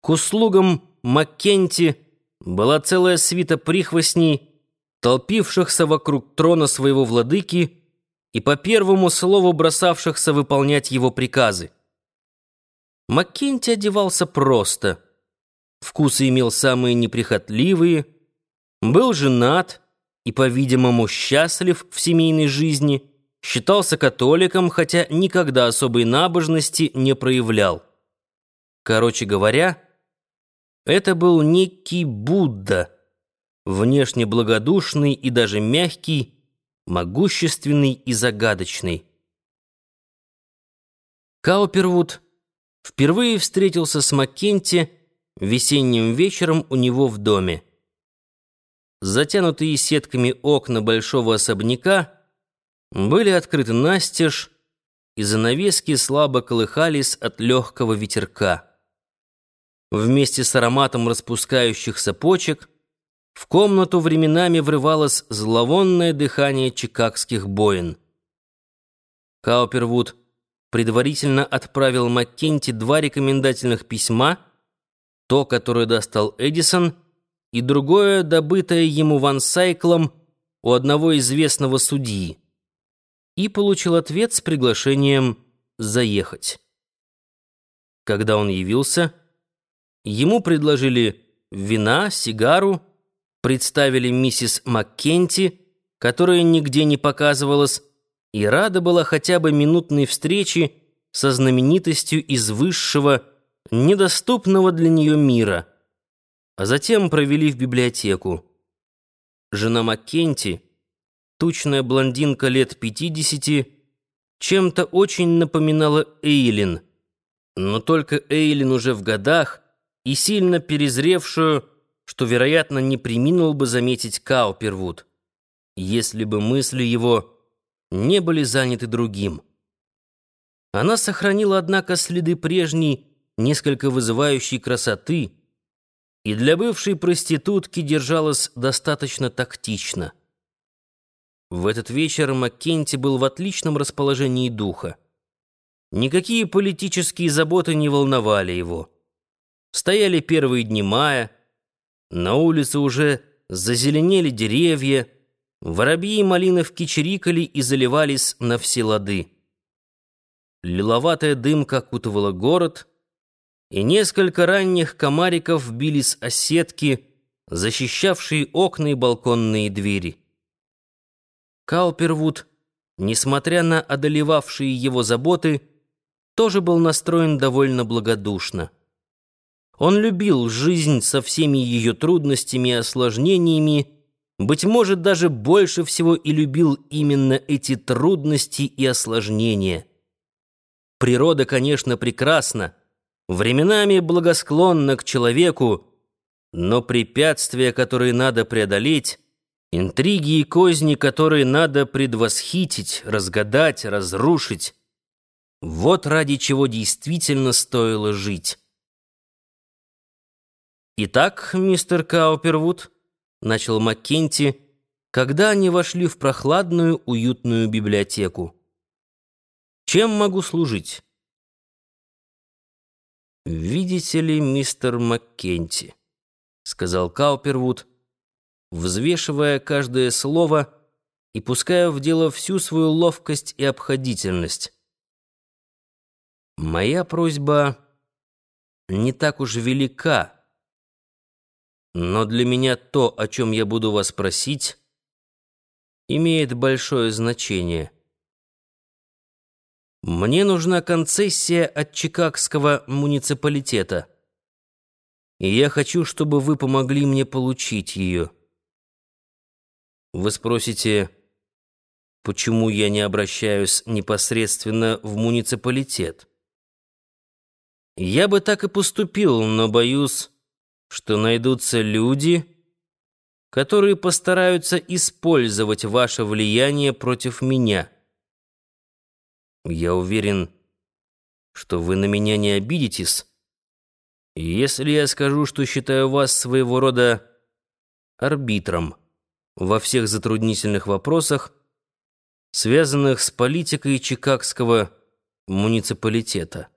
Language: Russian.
К услугам Маккенти была целая свита прихвостней, толпившихся вокруг трона своего владыки и по первому слову бросавшихся выполнять его приказы. Маккенти одевался просто, вкусы имел самые неприхотливые, был женат и, по-видимому, счастлив в семейной жизни, считался католиком, хотя никогда особой набожности не проявлял. Короче говоря, это был некий Будда, внешне благодушный и даже мягкий, могущественный и загадочный. Каупервуд впервые встретился с Маккенти весенним вечером у него в доме. Затянутые сетками окна большого особняка были открыты настежь, и занавески слабо колыхались от легкого ветерка. Вместе с ароматом распускающихся почек в комнату временами врывалось зловонное дыхание чикагских боин. Каупервуд предварительно отправил Маккенти два рекомендательных письма, то, которое достал Эдисон, и другое, добытое ему вансайклом у одного известного судьи, и получил ответ с приглашением заехать. Когда он явился, Ему предложили вина, сигару, представили миссис Маккенти, которая нигде не показывалась, и рада была хотя бы минутной встрече со знаменитостью из высшего, недоступного для нее мира. А затем провели в библиотеку. Жена Маккенти, тучная блондинка лет пятидесяти, чем-то очень напоминала Эйлин, но только Эйлин уже в годах — и сильно перезревшую, что, вероятно, не приминул бы заметить Каупервуд, если бы мысли его не были заняты другим. Она сохранила, однако, следы прежней, несколько вызывающей красоты, и для бывшей проститутки держалась достаточно тактично. В этот вечер Маккенти был в отличном расположении духа. Никакие политические заботы не волновали его. Стояли первые дни мая, на улице уже зазеленели деревья, воробьи и малиновки чирикали и заливались на все лады. Лиловатая дымка окутывала город, и несколько ранних комариков бились о сетки, защищавшие окна и балконные двери. Каупервуд, несмотря на одолевавшие его заботы, тоже был настроен довольно благодушно. Он любил жизнь со всеми ее трудностями и осложнениями, быть может, даже больше всего и любил именно эти трудности и осложнения. Природа, конечно, прекрасна, временами благосклонна к человеку, но препятствия, которые надо преодолеть, интриги и козни, которые надо предвосхитить, разгадать, разрушить, вот ради чего действительно стоило жить. «Итак, мистер Каупервуд», — начал Маккенти, когда они вошли в прохладную, уютную библиотеку. «Чем могу служить?» «Видите ли, мистер Маккенти», — сказал Каупервуд, взвешивая каждое слово и пуская в дело всю свою ловкость и обходительность. «Моя просьба не так уж велика» Но для меня то, о чем я буду вас просить, имеет большое значение. Мне нужна концессия от Чикагского муниципалитета, и я хочу, чтобы вы помогли мне получить ее. Вы спросите, почему я не обращаюсь непосредственно в муниципалитет? Я бы так и поступил, но боюсь что найдутся люди, которые постараются использовать ваше влияние против меня. Я уверен, что вы на меня не обидитесь, если я скажу, что считаю вас своего рода арбитром во всех затруднительных вопросах, связанных с политикой Чикагского муниципалитета.